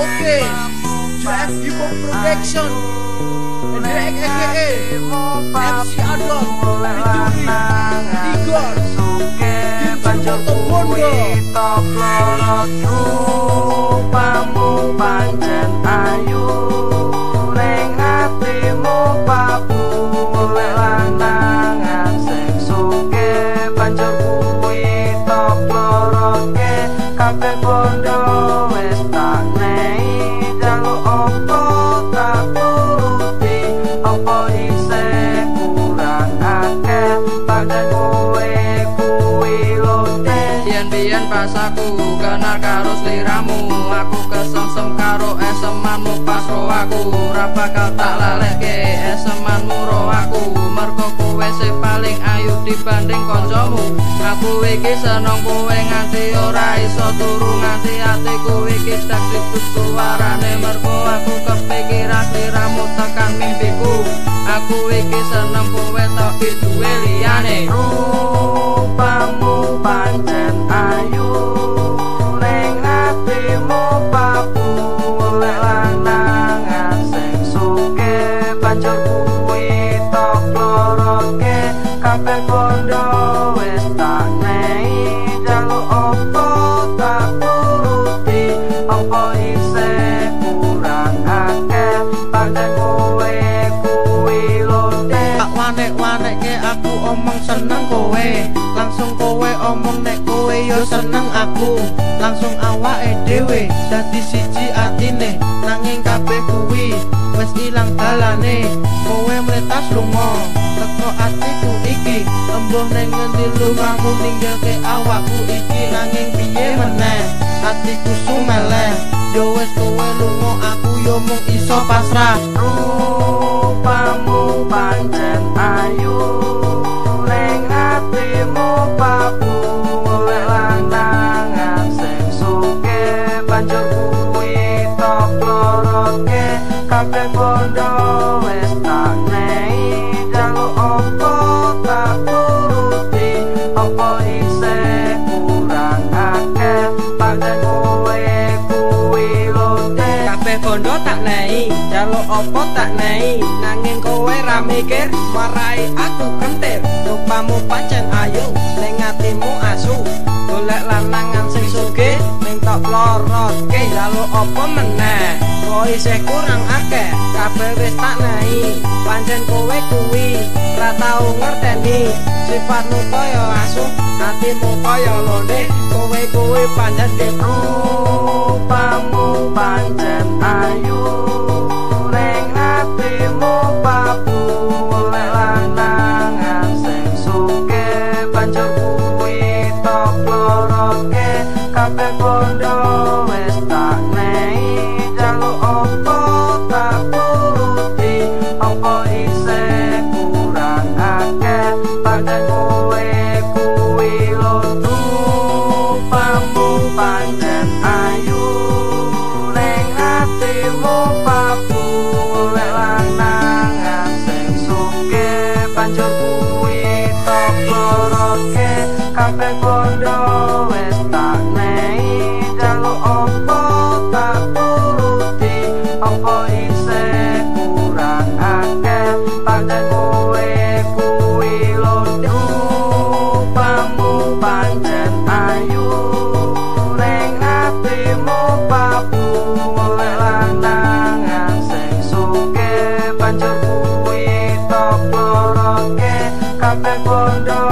Oke JF Hip Production Hendrek EKE MC Adon Dicuri Igor Dicurmoto Bondo Biyen-biyen pas aku kenal karo sliramu Aku kesengsem karo esemanmu pas ro aku. Ora bakal tak lalehke esemanmu ro aku. Mergo kowe sing paling ayu dibanding kancamu. Aku iki seneng kowe nganti ora iso turu nganti atiku iki dak ribut suarane Mergo aku kepikiran kabeh bondo wis tak nei jaluk opo tak turuti? Opo isih kurang akeh? Pada kowe kuwi lote Tak wanek-wanek ke aku omong seneng kowe. Langsung kowe omong nek kowe yo seneng aku. Langsung awake dhewe dadi siji atine. Nanging kabeh kuwi wis ilang dalane. Kowe mletas lunga teko iki Embuh ning ngendi lumamu ninggalke awakku iki Nanging piye meneh? Atiku sumeleh. Yo wis kowe lunga aku yo mung iso pasrah. Rupamu pancen ayu ning atimu papu kabeh bondo bondo tak nei jaluk opo tak nei nanging kowe ra mikir marai aku kentir. Rupamu pancen ayu ning atimu asu. Golek lanangan sing sugih ning tok lorotke jaluk opo meneh? Isih kurang akeh kabeh wis tak nei pancen kowe kuwi ra tau ngerteni sifatmu kaya asu atimu kaya londe kowe kuwi pancen dipru rupamu pancen ayu kabeh bondo wis tak nei jaluk opo tak turuti opo isih kurang akeh. Pada kowe kuwi lodo pamu pancen ayu. Ning atimu papu oleh lanangan sing suke banjur kuwi tok loroke kabeh bondo